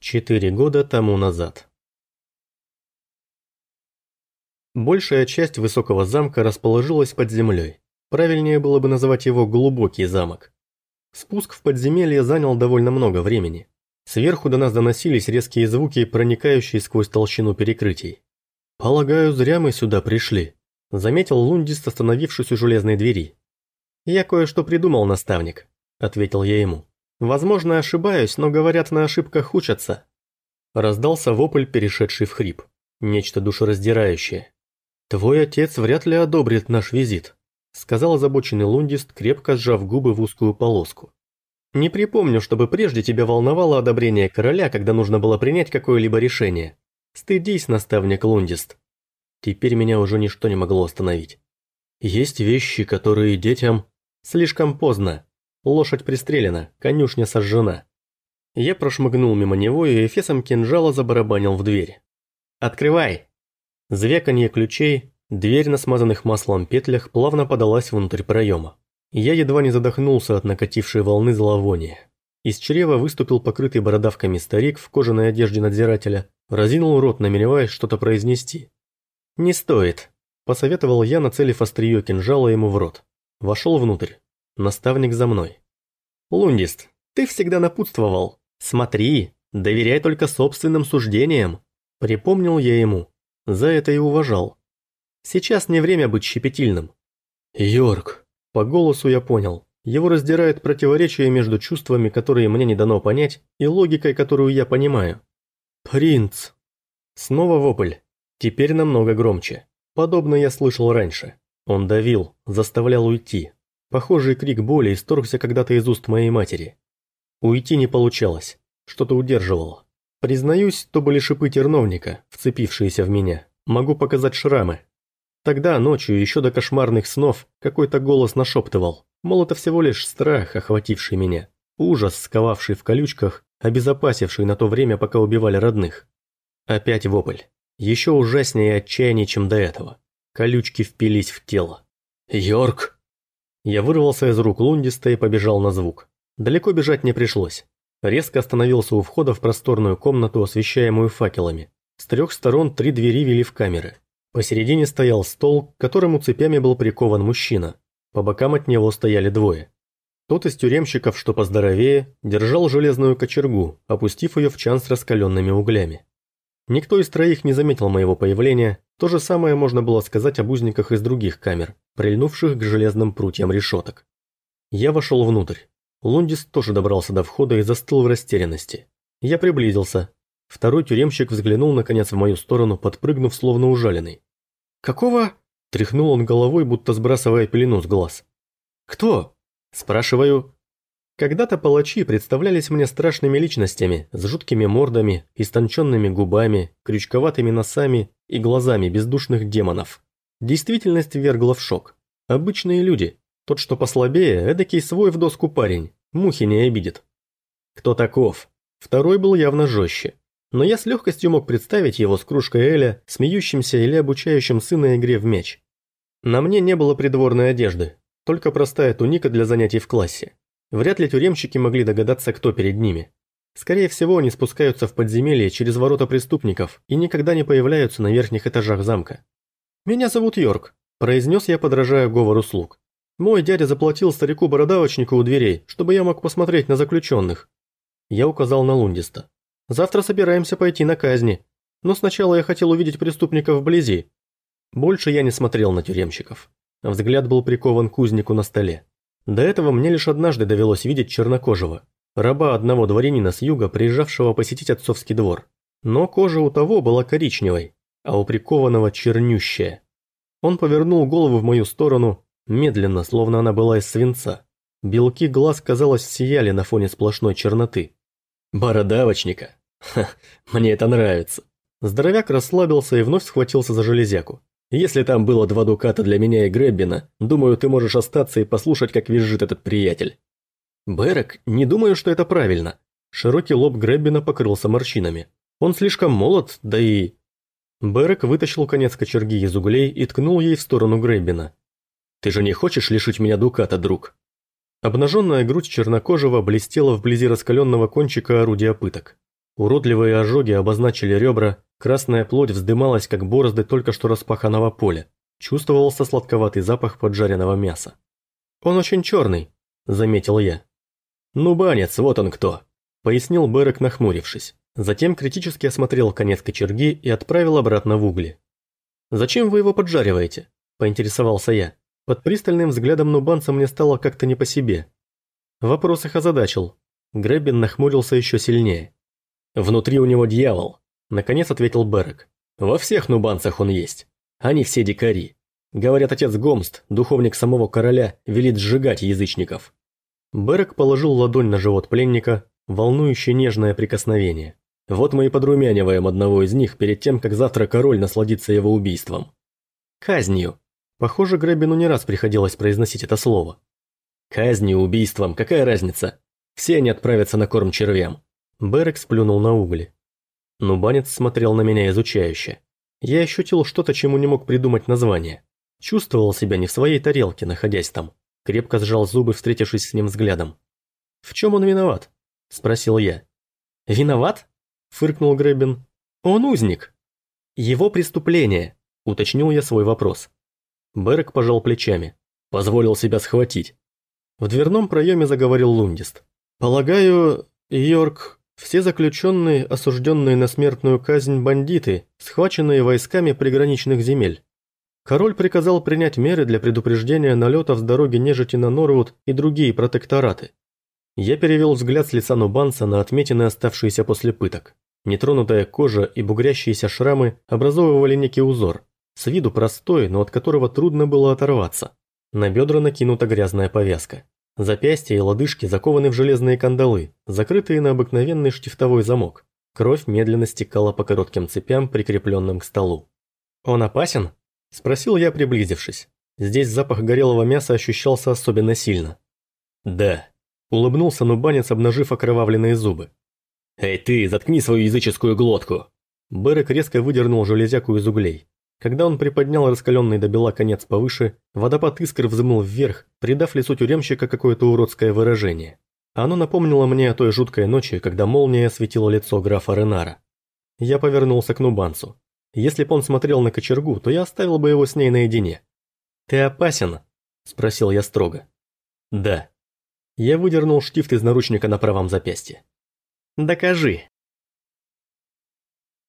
Четыре года тому назад. Большая часть высокого замка расположилась под землей. Правильнее было бы называть его «глубокий замок». Спуск в подземелье занял довольно много времени. Сверху до нас доносились резкие звуки, проникающие сквозь толщину перекрытий. «Полагаю, зря мы сюда пришли», – заметил Лундист, остановившись у железной двери. «Я кое-что придумал, наставник», – ответил я ему. Возможно, ошибаюсь, но говорят, на ошибках учатся. Раздался вопль, перешедший в хрип. Нечто душераздирающее. «Твой отец вряд ли одобрит наш визит», сказал озабоченный лундист, крепко сжав губы в узкую полоску. «Не припомню, чтобы прежде тебя волновало одобрение короля, когда нужно было принять какое-либо решение. Стыдись, наставник лундист». Теперь меня уже ничто не могло остановить. Есть вещи, которые детям... Слишком поздно. Лошадь пристрелена, конюшня сожжена. Я прошмыгнул мимо него и эфесом кинжала забарабанил в дверь. «Открывай!» Звяканье ключей, дверь на смазанных маслом петлях плавно подалась внутрь проема. Я едва не задохнулся от накатившей волны зловония. Из чрева выступил покрытый бородавками старик в кожаной одежде надзирателя, разинул рот, намереваясь что-то произнести. «Не стоит», – посоветовал я, нацелив острие кинжала ему в рот. Вошел внутрь. Наставник за мной. «Лундист, ты всегда напутствовал. Смотри, доверяй только собственным суждениям». Припомнил я ему. За это и уважал. Сейчас не время быть щепетильным. «Йорк». По голосу я понял. Его раздирает противоречие между чувствами, которые мне не дано понять, и логикой, которую я понимаю. «Принц». Снова вопль. Теперь намного громче. Подобно я слышал раньше. Он давил, заставлял уйти, Похожий крик боли исторгся когда-то из уст моей матери. Уйти не получалось, что-то удерживало. Признаюсь, то были шипы терновника, вцепившиеся в меня. Могу показать шрамы. Тогда, ночью, еще до кошмарных снов, какой-то голос нашептывал, мол, это всего лишь страх, охвативший меня. Ужас, сковавший в колючках, обезопасивший на то время, пока убивали родных. Опять вопль. Еще ужаснее и отчаяние, чем до этого. Колючки впились в тело. «Йорк!» Я вырвался из рук Лундиста и побежал на звук. Далеко бежать не пришлось. Резко остановился у входа в просторную комнату, освещаемую факелами. С трех сторон три двери вели в камеры. Посередине стоял стол, к которому цепями был прикован мужчина. По бокам от него стояли двое. Тот из тюремщиков, что поздоровее, держал железную кочергу, опустив ее в чан с раскаленными углями. Никто из троих не заметил моего появления, то же самое можно было сказать об узниках из других камер, прильнувших к железным прутьям решеток. Я вошел внутрь. Лундис тоже добрался до входа и застыл в растерянности. Я приблизился. Второй тюремщик взглянул наконец в мою сторону, подпрыгнув словно ужаленный. «Какого?» – тряхнул он головой, будто сбрасывая пелену с глаз. «Кто?» – спрашиваю. Когда-то палачи представлялись мне страшными личностями, с жуткими мордами, истонченными губами, крючковатыми носами и глазами бездушных демонов. Действительность вергла в шок. Обычные люди. Тот, что послабее, эдакий свой в доску парень, мухи не обидит. Кто таков? Второй был явно жестче. Но я с легкостью мог представить его с кружкой Эля, смеющимся или обучающим сына игре в мяч. На мне не было придворной одежды, только простая туника для занятий в классе. Вряд ли тюремщики могли догадаться, кто перед ними. Скорее всего, они спускаются в подземелье через ворота преступников и никогда не появляются на верхних этажах замка. «Меня зовут Йорк», – произнес я, подражая говору слуг. «Мой дядя заплатил старику-бородавочнику у дверей, чтобы я мог посмотреть на заключенных». Я указал на Лундиста. «Завтра собираемся пойти на казни, но сначала я хотел увидеть преступников вблизи». Больше я не смотрел на тюремщиков. Взгляд был прикован к кузнику на столе. До этого мне лишь однажды довелось видеть чернокожего, раба одного дворянина с юга, приезжавшего посетить отцовский двор. Но кожа у того была коричневой, а у прикованного чернющая. Он повернул голову в мою сторону, медленно, словно она была из свинца. Белки глаз, казалось, сияли на фоне сплошной черноты. «Бородавочника! Ха, мне это нравится!» Здоровяк расслабился и вновь схватился за железяку. Если там было два дуката для меня и Греббина, думаю, ты можешь остаться и послушать, как визжит этот приятель». «Берек, не думаю, что это правильно». Широкий лоб Греббина покрылся морщинами. «Он слишком молод, да и...» Берек вытащил конец кочерги из углей и ткнул ей в сторону Греббина. «Ты же не хочешь лишить меня дуката, друг?» Обнаженная грудь чернокожего блестела вблизи раскаленного кончика орудия пыток. Уродливые ожоги обозначили ребра, красная плоть вздымалась, как борозды только что распаханного поля. Чувствовался сладковатый запах поджаренного мяса. «Он очень черный», – заметил я. «Ну, банец, вот он кто», – пояснил Берек, нахмурившись. Затем критически осмотрел конец кочерги и отправил обратно в угли. «Зачем вы его поджариваете?» – поинтересовался я. Под пристальным взглядом нубанца мне стало как-то не по себе. Вопрос их озадачил. Грэббин нахмурился еще сильнее. «Внутри у него дьявол», – наконец ответил Берек. «Во всех нубанцах он есть. Они все дикари. Говорят, отец Гомст, духовник самого короля, велит сжигать язычников». Берек положил ладонь на живот пленника, волнующее нежное прикосновение. Вот мы и подрумяниваем одного из них перед тем, как завтра король насладится его убийством. Казнью. Похоже, Гребину не раз приходилось произносить это слово. Казнью, убийством, какая разница? Все они отправятся на корм червям. Берек сплюнул на угли. Нубанец смотрел на меня изучающе. Я ощутил что-то, чему не мог придумать название. Чувствовал себя не в своей тарелке, находясь там. Крепко сжал зубы, встретившись с ним взглядом. «В чем он виноват?» – спросил я. «Виноват?» – фыркнул Грэббин. «Он узник». «Его преступление», – уточнил я свой вопрос. Берек пожал плечами. Позволил себя схватить. В дверном проеме заговорил Лундист. «Полагаю, Йорк, все заключенные, осужденные на смертную казнь бандиты, схваченные войсками приграничных земель. Король приказал принять меры для предупреждения налетов с дороги нежити на Норвуд и другие протектораты. Я перевел взгляд с лица Нубанса на отметины, оставшиеся после пыток. Нетронутая кожа и бугрящиеся шрамы образовывали некий узор, с виду простой, но от которого трудно было оторваться. На бедра накинута грязная повязка. Запястья и лодыжки закованы в железные кандалы, закрытые на обыкновенный штифтовой замок. Кровь медленно стекала по коротким цепям, прикрепленным к столу. «Он опасен?» – спросил я, приблизившись. Здесь запах горелого мяса ощущался особенно сильно. «Да», Улыбнулся нубанец, обнажив окровавленные зубы. «Эй ты, заткни свою языческую глотку!» Берек резко выдернул железяку из углей. Когда он приподнял раскаленный до бела конец повыше, водопад искр взмыл вверх, придав лицу тюремщика какое-то уродское выражение. Оно напомнило мне о той жуткой ночи, когда молния осветила лицо графа Ренара. Я повернулся к нубанцу. Если бы он смотрел на кочергу, то я оставил бы его с ней наедине. «Ты опасен?» – спросил я строго. «Да», я выдернул штифт из наручника на правом запястье. «Докажи»,